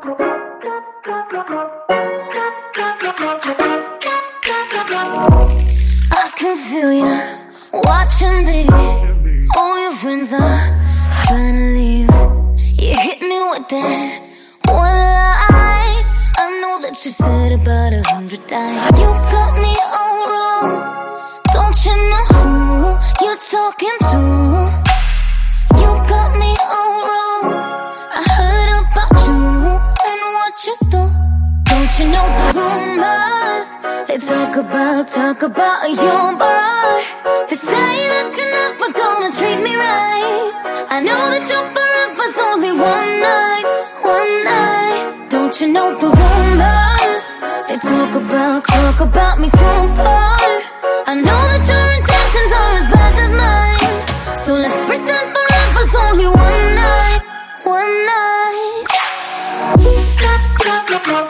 I can feel you watching me. All your friends are trying to leave. You hit me with that one line. I know that you said about a hundred times. You got me all wrong. Don't you know who you're talking to? Do. Don't you know the rumors? They talk about, talk about your boy. They say that you're never gonna treat me right. I know that your forever's only one night, one night. Don't you know the rumors? They talk about, talk about me too, boy. I know that your So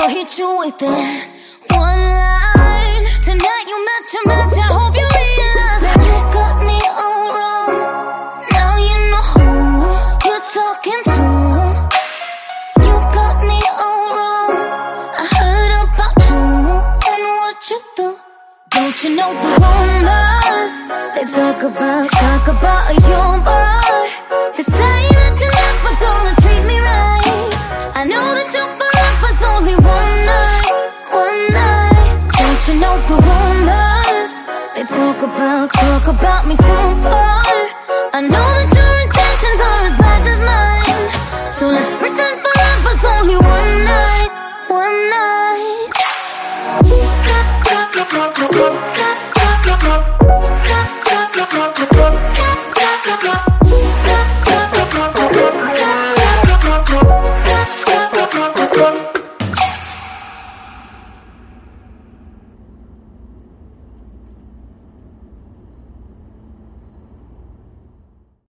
I hit you with that one line. Tonight you meant to match. talk about, talk about your boy. Decided that you never gonna treat me right. I know that your forever's only one night, one night. Don't you know the rumors? They talk about, talk about me too far I know that your intentions are as bad as mine. So let's pretend forever's only one night, one night.